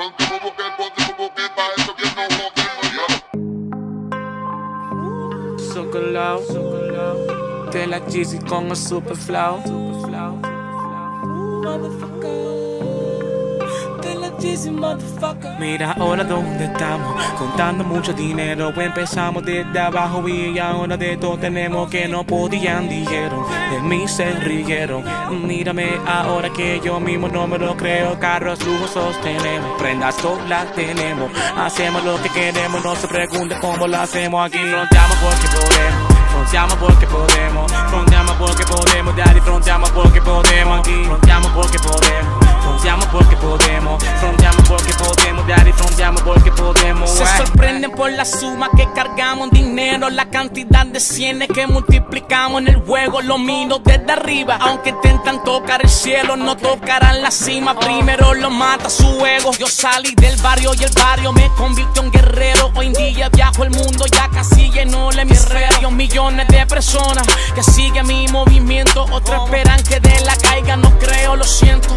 Fronteamos porque podemos, porque para eso que nos jodemos, yo. Socolao, de la Jeezy con el super flow. Mira ahora dónde estamos, contando mucho dinero. Empezamos desde abajo y ahora de todo tenemos que no podían, dijeron. De mí se rieron. Mírame ahora que yo mismo no me lo creo. Carros lujosos tenemos, prendas todas las tenemos. Hacemos lo que queremos, no se pregunte cómo lo hacemos aquí. Fronteamos porque podemos. Fronteamos porque podemos, fronteamos porque podemos, daddy, fronteamos porque podemos aquí, fronteamos porque podemos, por la suma que cargamos dinero, la cantidad de cienes que multiplicamos en el juego, lo miro desde arriba, aunque intentan tocar el cielo, no tocarán la cima, primero lo mata su ego. Yo salí del barrio y el barrio me convirtió en guerrero, hoy en día viajo el mundo ya casi lleno el hemisferio, millones de personas que siguen mi movimiento. Otros esperan que de la caiga, no creo, lo siento.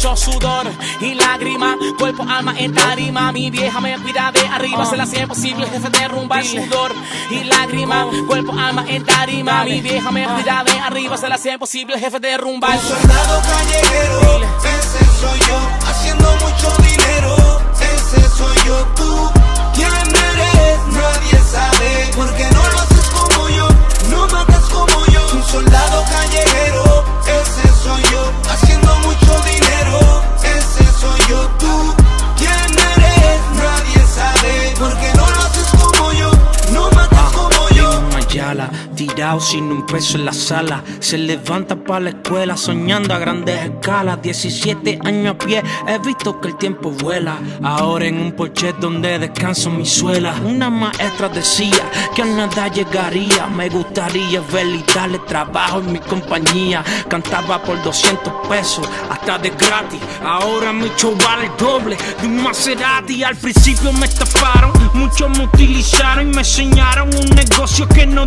Mucho sudor y lágrimas, cuerpo, alma en tarima. Mi vieja me cuida de arriba, se la hace posible, jefe derrumba el sudor y lágrimas, cuerpo, alma en tarima. Mi vieja me cuida de arriba, se la hace posible, jefe derrumba el Soldado callejero, ese soy yo, haciendo mucho dinero, ese soy yo, tú, tirado sin un peso en la sala. Se levanta para la escuela soñando a grandes escalas. 17 años a pie, he visto que el tiempo vuela. Ahora en un porche donde descanso mi suela. Una maestra decía que a nada llegaría. Me gustaría verla y darle trabajo en mi compañía. Cantaba por 200 pesos, hasta de gratis. Ahora mi show vale el doble de un Maserati. Al principio me estafaron, muchos me utilizaron y me enseñaron un negocio que no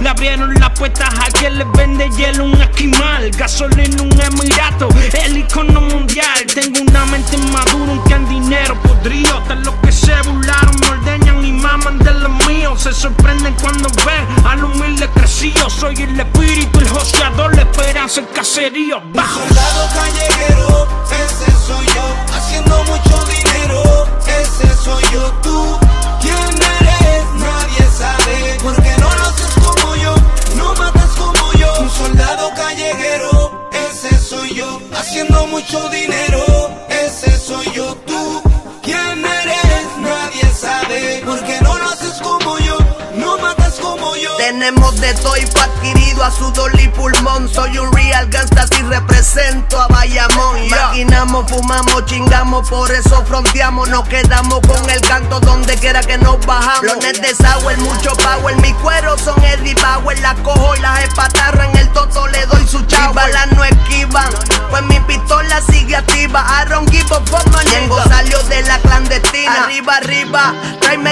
Le abrieron las puertas a quien les vende hielo, un esquimal, gasolina, un emirato, el icono mundial. Tengo una mente madura, un que en dinero podrido. Hasta los que se burlaron me ordeñan y maman de los míos. Se sorprenden cuando ven al humilde crecido. Soy el espíritu, el joseador, la esperanza, el caserío. Bajo. Soldado callejero, ese soy yo, haciendo mucho dinero, ese soy yo, tú, ¿quién eres? Tenemos de todo y adquirido a sudor y pulmón. Soy un real gangsta si represento a Bayamón. Maquinamos, fumamos, chingamos, por eso fronteamos. Nos quedamos con el canto donde quiera que nos bajamos. Los net de sour, mucho power. Mi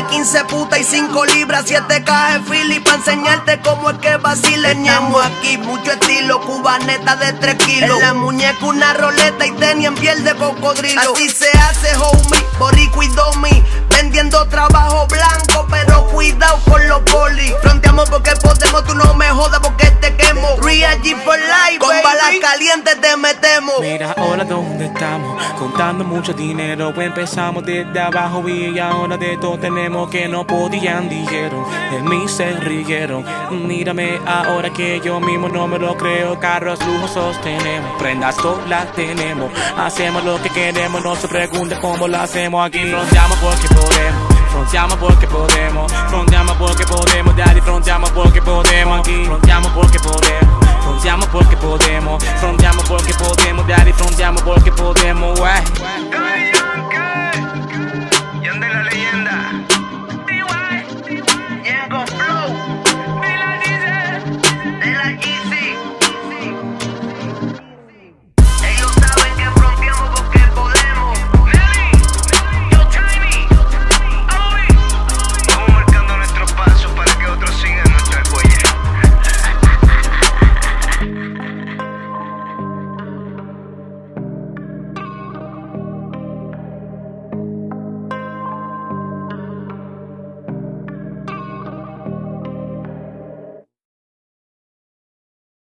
15 putas y 5 libras. 7 cajas de Philly pa' enseñarte cómo es que vacile. Ñengo aquí, mucho estilo, cubaneta de 3 kilos. En la muñeca una roleta y tenis en piel de cocodrilo. Así se hace, homie, borico y domi. Vendiendo trabajo blanco, pero cuidado con los polis. Fronteamos porque podemos, tú no me jodas porque te quemo. Real G for life, con balas calientes te metemos. Mira ahora dónde estamos, contando mucho dinero. Empezamos desde abajo y ahora de todo tenemos que no podían, dijeron. De mí se rieron. Mírame ahora que yo mismo no me lo creo. Carros lujosos tenemos, prendas todas las tenemos. Hacemos lo que queremos, no se pregunte cómo lo hacemos aquí. Fronteamos porque podemos. Fronteamos porque podemos, fronteamos porque podemos, daddy, fronteamos porque podemos aquí. Fronteamos frontiamo porque podemos, frontiamo porque podemos, daddy, frontiamo porque podemos, wey.